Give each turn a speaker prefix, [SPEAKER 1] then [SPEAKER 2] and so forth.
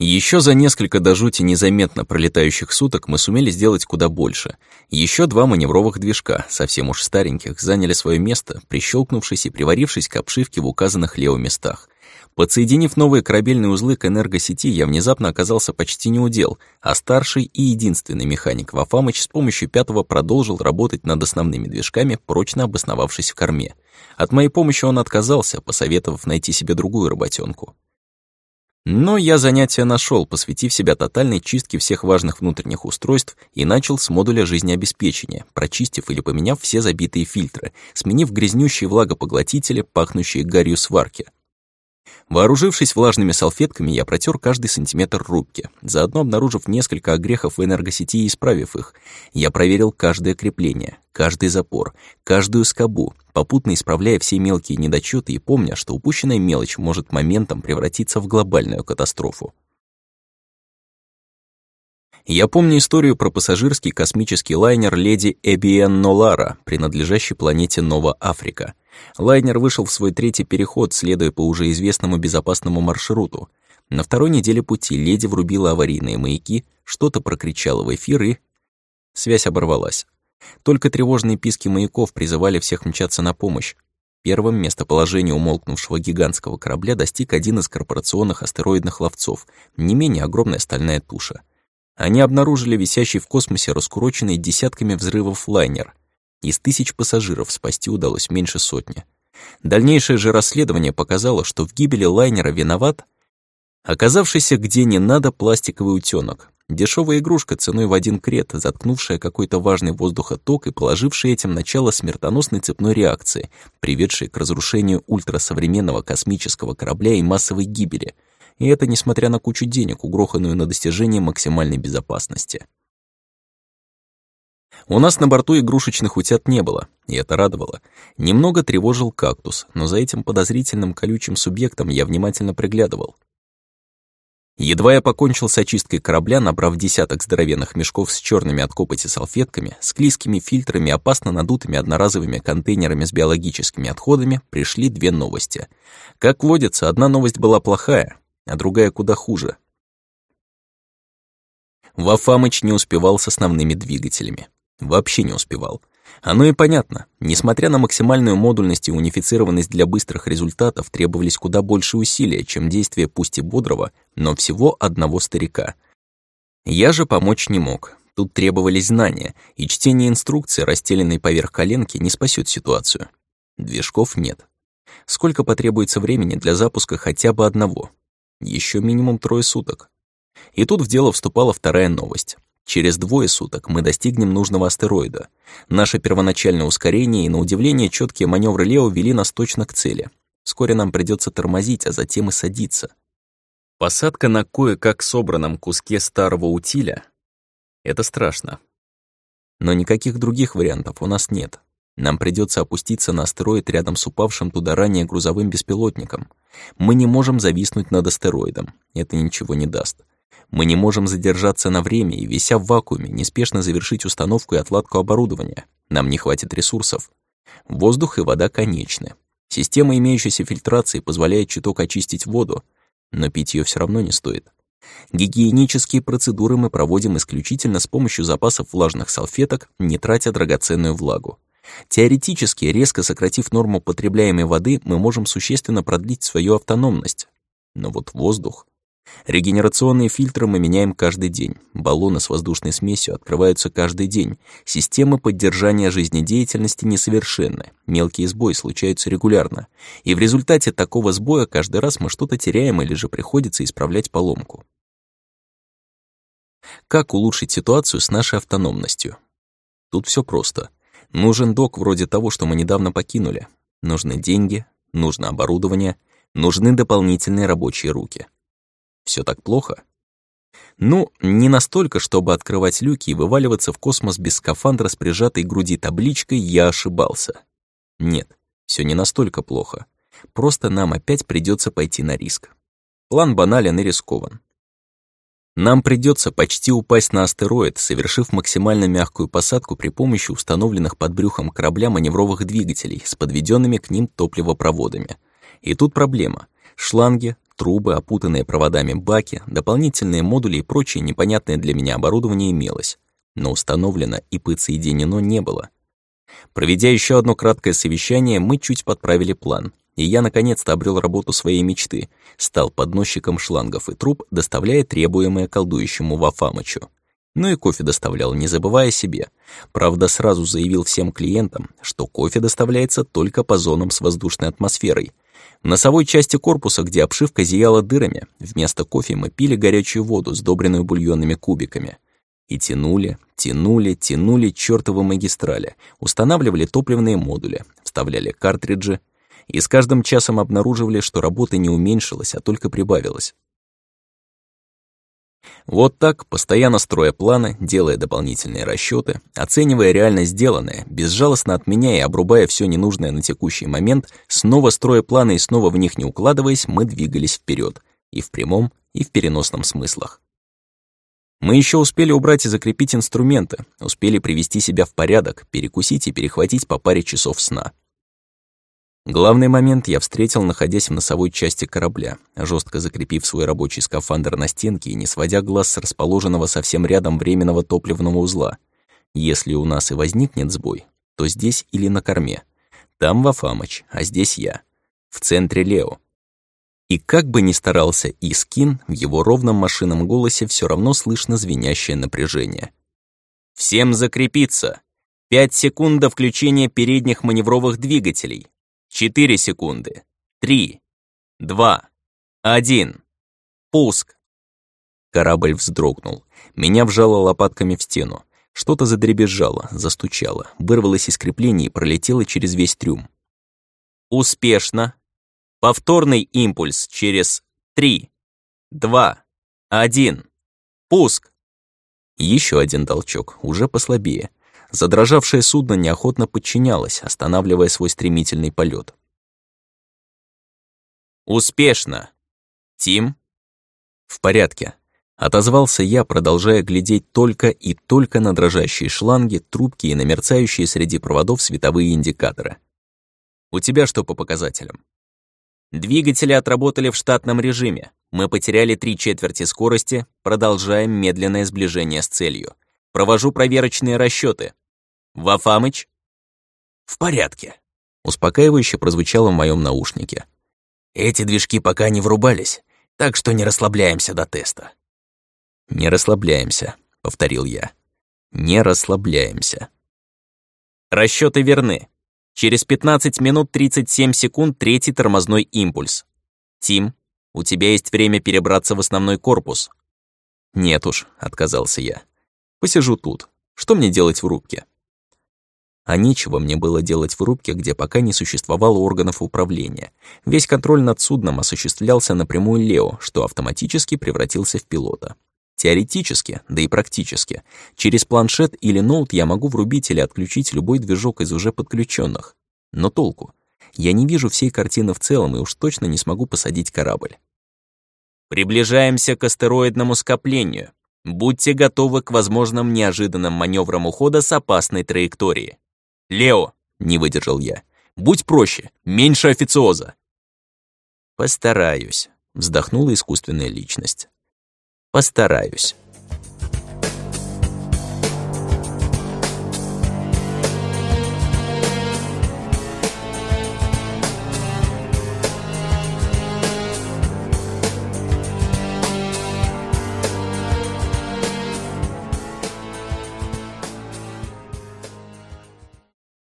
[SPEAKER 1] Еще за несколько до жути незаметно пролетающих суток мы сумели сделать куда больше. Еще два маневровых движка, совсем уж стареньких, заняли свое место, прищелкнувшись и приварившись к обшивке в указанных Лео местах. Подсоединив новые корабельные узлы к энергосети, я внезапно оказался почти неудел, а старший и единственный механик Вафамыч с помощью пятого продолжил работать над основными движками, прочно обосновавшись в корме. От моей помощи он отказался, посоветовав найти себе другую работенку. Но я занятия нашел, посвятив себя тотальной чистке всех важных внутренних устройств и начал с модуля жизнеобеспечения, прочистив или поменяв все забитые фильтры, сменив грязнющие влагопоглотители, пахнущие гарью сварки. Вооружившись влажными салфетками, я протер каждый сантиметр рубки, заодно обнаружив несколько огрехов в энергосети и исправив их. Я проверил каждое крепление, каждый запор, каждую скобу, попутно исправляя все мелкие недочеты и помня, что упущенная мелочь может моментом превратиться в глобальную катастрофу. Я помню историю про пассажирский космический лайнер «Леди Эбиен Нолара», принадлежащий планете Нова Африка. Лайнер вышел в свой третий переход, следуя по уже известному безопасному маршруту. На второй неделе пути леди врубила аварийные маяки, что-то прокричала в эфир и... Связь оборвалась. Только тревожные писки маяков призывали всех мчаться на помощь. Первым местоположение умолкнувшего гигантского корабля достиг один из корпорационных астероидных ловцов, не менее огромная стальная туша — они обнаружили висящий в космосе раскуроченный десятками взрывов лайнер. Из тысяч пассажиров спасти удалось меньше сотни. Дальнейшее же расследование показало, что в гибели лайнера виноват оказавшийся где не надо пластиковый утёнок. Дешевая игрушка ценой в один крет, заткнувшая какой-то важный воздухоток и положившая этим начало смертоносной цепной реакции, приведшей к разрушению ультрасовременного космического корабля и массовой гибели — и это несмотря на кучу денег, угроханную на достижение максимальной безопасности. У нас на борту игрушечных утят не было, и это радовало. Немного тревожил кактус, но за этим подозрительным колючим субъектом я внимательно приглядывал. Едва я покончил с очисткой корабля, набрав десяток здоровенных мешков с черными от копоти салфетками, склизкими фильтрами, опасно надутыми одноразовыми контейнерами с биологическими отходами, пришли две новости. Как водится, одна новость была плохая, а другая куда хуже. Вафамыч не успевал с основными двигателями. Вообще не успевал. Оно и понятно. Несмотря на максимальную модульность и унифицированность для быстрых результатов, требовались куда больше усилия, чем действия пусть и бодрого, но всего одного старика. Я же помочь не мог. Тут требовались знания, и чтение инструкции, расстеленной поверх коленки, не спасет ситуацию. Движков нет. Сколько потребуется времени для запуска хотя бы одного? Еще минимум трое суток. И тут в дело вступала вторая новость. Через двое суток мы достигнем нужного астероида. Наше первоначальное ускорение и, на удивление, четкие маневры Лео вели нас точно к цели. Вскоре нам придется тормозить, а затем и садиться. Посадка на кое-как собранном куске старого утиля — это страшно. Но никаких других вариантов у нас нет. Нам придется опуститься на астероид рядом с упавшим туда ранее грузовым беспилотником. Мы не можем зависнуть над астероидом. Это ничего не даст. Мы не можем задержаться на время и, вися в вакууме, неспешно завершить установку и отладку оборудования. Нам не хватит ресурсов. Воздух и вода конечны. Система имеющейся фильтрации позволяет чуток очистить воду, но пить ее все равно не стоит. Гигиенические процедуры мы проводим исключительно с помощью запасов влажных салфеток, не тратя драгоценную влагу. Теоретически, резко сократив норму потребляемой воды, мы можем существенно продлить свою автономность. Но вот воздух... Регенерационные фильтры мы меняем каждый день. Баллоны с воздушной смесью открываются каждый день. Системы поддержания жизнедеятельности несовершенны. Мелкие сбои случаются регулярно. И в результате такого сбоя каждый раз мы что-то теряем или же приходится исправлять поломку. Как улучшить ситуацию с нашей автономностью? Тут все просто. Нужен док вроде того, что мы недавно покинули. Нужны деньги, нужно оборудование, нужны дополнительные рабочие руки. Все так плохо? Ну, не настолько, чтобы открывать люки и вываливаться в космос без скафандра с прижатой груди табличкой «Я ошибался». Нет, все не настолько плохо. Просто нам опять придется пойти на риск. План банален и рискован. Нам придется почти упасть на астероид, совершив максимально мягкую посадку при помощи установленных под брюхом корабля маневровых двигателей с подведенными к ним топливопроводами. И тут проблема. Шланги, Трубы, опутанные проводами баки, дополнительные модули и прочее непонятное для меня оборудование имелось, но установлено и подсоединено не было. Проведя еще одно краткое совещание, мы чуть подправили план, и я наконец-то обрел работу своей мечты, стал подносчиком шлангов и труб, доставляя требуемое колдующему Вафамычу. Ну и кофе доставлял, не забывая себе. Правда, сразу заявил всем клиентам, что кофе доставляется только по зонам с воздушной атмосферой. Носовой части корпуса, где обшивка зияла дырами, вместо кофе мы пили горячую воду, сдобренную бульонными кубиками. И тянули, тянули, тянули чёртовы магистрали, устанавливали топливные модули, вставляли картриджи, и с каждым часом обнаруживали, что работа не уменьшилась, а только прибавилась. Вот так, постоянно строя планы, делая дополнительные расчеты, оценивая реально сделанное, безжалостно отменяя и обрубая все ненужное на текущий момент, снова строя планы и снова в них не укладываясь, мы двигались вперед, и в прямом, и в переносном смыслах. Мы еще успели убрать и закрепить инструменты, успели привести себя в порядок, перекусить и перехватить по паре часов сна. Главный момент я встретил, находясь в носовой части корабля, жестко закрепив свой рабочий скафандр на стенке и не сводя глаз с расположенного совсем рядом временного топливного узла. Если у нас и возникнет сбой, то здесь или на корме. Там Вафамыч, а здесь я. В центре Лео. И как бы ни старался Искин, в его ровном машинном голосе все равно слышно звенящее напряжение. «Всем закрепиться! Пять секунд до включения передних маневровых двигателей. Четыре секунды. Три. Два. Один. Пуск. Корабль вздрогнул. Меня вжало лопатками в стену. Что-то задребезжало, застучало, вырвалось из крепления и пролетело через весь трюм. Успешно. Повторный импульс через три, два, один. Пуск. Еще один толчок, уже послабее. Задрожавшее судно неохотно подчинялось, останавливая свой стремительный полет. «Успешно! Тим?» «В порядке», — отозвался я, продолжая глядеть только и только на дрожащие шланги, трубки и на мерцающие среди проводов световые индикаторы. «У тебя что по показателям?» «Двигатели отработали в штатном режиме. Мы потеряли три четверти скорости, продолжаем медленное сближение с целью. Провожу проверочные расчеты. Вафамыч?» «В порядке», — успокаивающе прозвучало в моем наушнике. «Эти движки пока не врубались, так что не расслабляемся до теста». «Не расслабляемся», — повторил я. «Не расслабляемся». Расчеты верны. Через 15 минут 37 секунд третий тормозной импульс. Тим, у тебя есть время перебраться в основной корпус. Нет уж, отказался я. Посижу тут. Что мне делать в рубке? А нечего мне было делать в рубке, где пока не существовало органов управления. Весь контроль над судном осуществлялся напрямую Лео, что автоматически превратился в пилота. Теоретически, да и практически, через планшет или ноут я могу врубить или отключить любой движок из уже подключенных. Но толку? Я не вижу всей картины в целом и уж точно не смогу посадить корабль. Приближаемся к астероидному скоплению. Будьте готовы к возможным неожиданным маневрам ухода с опасной траектории. «Лео!» — не выдержал я. «Будь проще, меньше официоза!» «Постараюсь», — вздохнула искусственная личность. «Постараюсь».